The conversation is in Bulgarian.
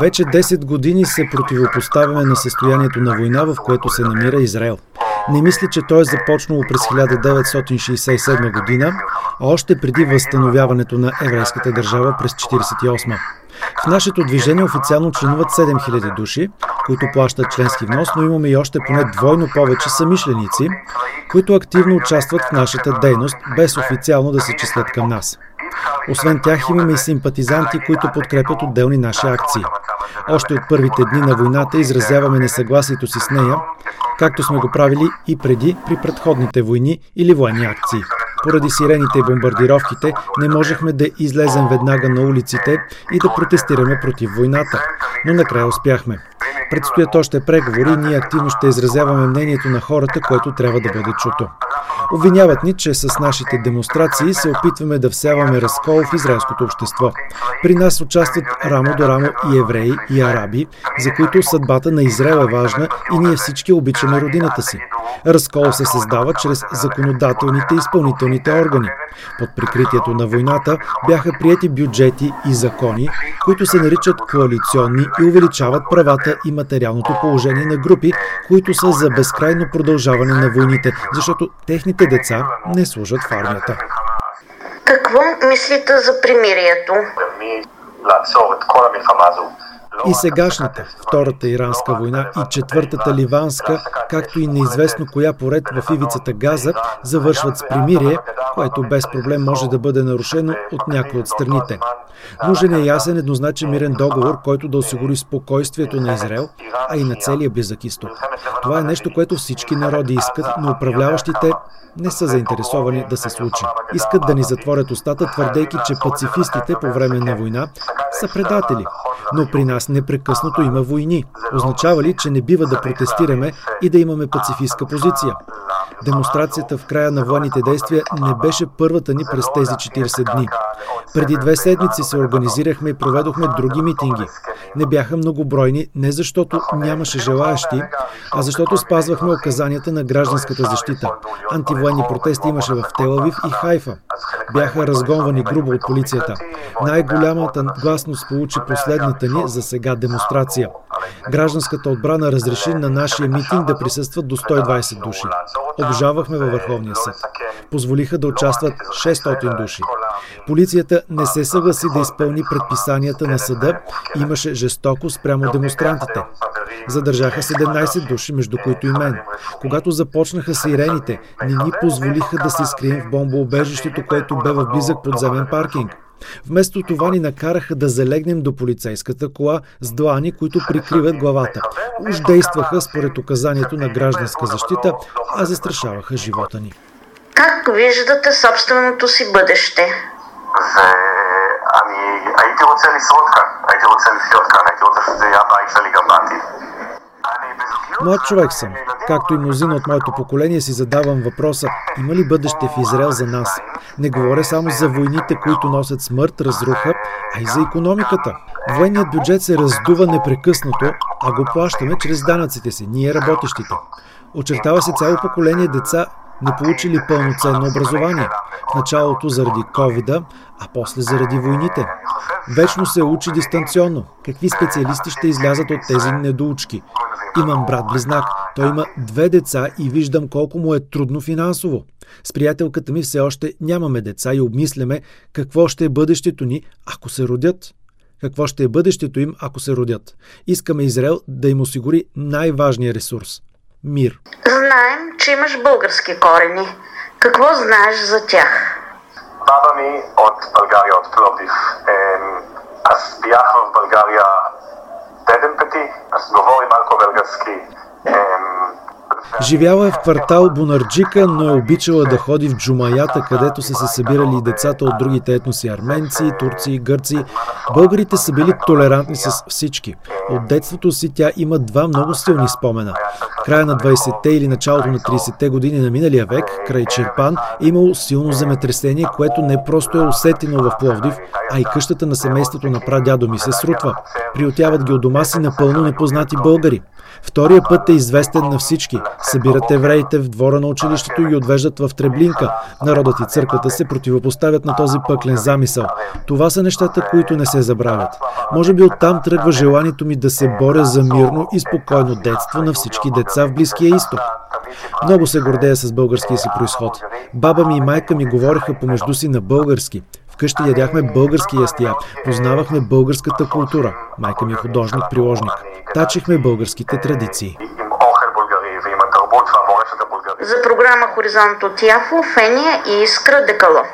Вече 10 години се противопоставяме на състоянието на война, в което се намира Израел. Не мисля, че то е започнало през 1967 година, а още преди възстановяването на еврейската държава през 1948. В нашето движение официално членуват 7000 души, които плащат членски внос, но имаме и още поне двойно повече самишленици, които активно участват в нашата дейност, без официално да се числят към нас. Освен тях имаме и симпатизанти, които подкрепят отделни наши акции. Още от първите дни на войната изразяваме несъгласието си с нея, както сме го правили и преди при предходните войни или военни акции. Поради сирените и бомбардировките не можехме да излезем веднага на улиците и да протестираме против войната, но накрая успяхме. Предстоят още преговори и ние активно ще изразяваме мнението на хората, което трябва да бъде чуто. Обвиняват ни, че с нашите демонстрации се опитваме да всяваме разкол в израелското общество. При нас участват рамо до рамо и евреи, и араби, за които съдбата на Израел е важна и ние всички обичаме родината си. Разкол се създава чрез законодателните и изпълнителните органи. Под прикритието на войната бяха прияти бюджети и закони, които се наричат коалиционни и увеличават правата и материалното положение на групи, които са за безкрайно продължаване на войните, защото техните деца не служат в армията. Какво мислите за примирието? И сегашната, Втората иранска война и Четвъртата ливанска, както и неизвестно коя поред в ивицата Газа, завършват с примирие, което без проблем може да бъде нарушено от някои от страните. Нужен е ясен еднозначен мирен договор, който да осигури спокойствието на Израел, а и на целия близък изток. Това е нещо, което всички народи искат, но управляващите не са заинтересовани да се случи. Искат да ни затворят устата, твърдейки, че пацифистите по време на война са предатели. Но при нас непрекъснато има войни. Означава ли, че не бива да протестираме и да имаме пацифистка позиция? Демонстрацията в края на военните действия не беше първата ни през тези 40 дни. Преди две седмици се организирахме и проведохме други митинги. Не бяха многобройни не защото нямаше желаящи, а защото спазвахме указанията на гражданската защита. Антивоенни протести имаше в Телавив и Хайфа. Бяха разгонвани грубо от полицията. Най-голямата гласност получи последната ни за сега демонстрация. Гражданската отбрана разреши на нашия митинг да присъстват до 120 души. Обжавахме във Върховния съд. Позволиха да участват 600 души. Полицията не се съгласи да изпълни предписанията на съда имаше жестоко спрямо демонстрантите. Задържаха 17 души, между които и мен. Когато започнаха сирените, не ни позволиха да се скрием в бомбоубежището, което бе в близък подземен паркинг. Вместо това ни накараха да залегнем до полицейската кола с длани, които прикриват главата. Уж действаха според указанието на гражданска защита, а застрашаваха живота ни. Как виждате собственото си бъдеще? ואני הייתי רוצה לשרוד כאן, הייתי רוצה לחיות כאן, הייתי רוצה שזה יהיה הבית שלי גם בעתיד. Млад човек съм. Както и мнозина от моето поколение си задавам въпроса, има ли бъдеще в Израел за нас? Не говоря само за войните, които носят смърт, разруха, а и за економиката. Военният бюджет се раздува непрекъснато, а го плащаме чрез данъците си, ние работещите. Очертава се цяло поколение деца, не получили пълноценно образование. В началото заради ковида, а после заради войните. Вечно се учи дистанционно. Какви специалисти ще излязат от тези недоучки? Имам брат-близнак. Той има две деца и виждам колко му е трудно финансово. С приятелката ми все още нямаме деца и обмисляме какво ще е бъдещето ни, ако се родят. Какво ще е бъдещето им, ако се родят. Искаме Израел да им осигури най-важния ресурс – мир. Знаем, че имаш български корени. Какво знаеш за тях? Баба ми от България, от Пловдив. Аз бях в България седем пъти, аз говоря малко български. Живяла е в квартал Бунарджика, но е обичала да ходи в джумаята, където са се събирали децата от другите етноси арменци, турци, гърци. Българите са били толерантни с всички. От детството си тя има два много силни спомена. Края на 20-те или началото на 30-те години на миналия век, край Черпан, е имало силно земетресение, което не просто е усетено в Пловдив, а и къщата на семейството на прадядо ми се срутва. Приотяват ги от дома си напълно непознати българи. Втория път е известен на всички. Събират евреите в двора на училището и ги отвеждат в Треблинка. Народът и църквата се противопоставят на този пъклен замисъл. Това са нещата, които не се забравят. Може би оттам тръгва желанието ми да се боря за мирно и спокойно детство на всички деца в Близкия изток. Много се гордея с българския си происход. Баба ми и майка ми говореха помежду си на български. Вкъщи ядяхме български ястия, познавахме българската култура. Майка ми е художник-приложник. Тачихме българските традиции. За програма Хоризонт от Яфо, Фения и Искра Декало.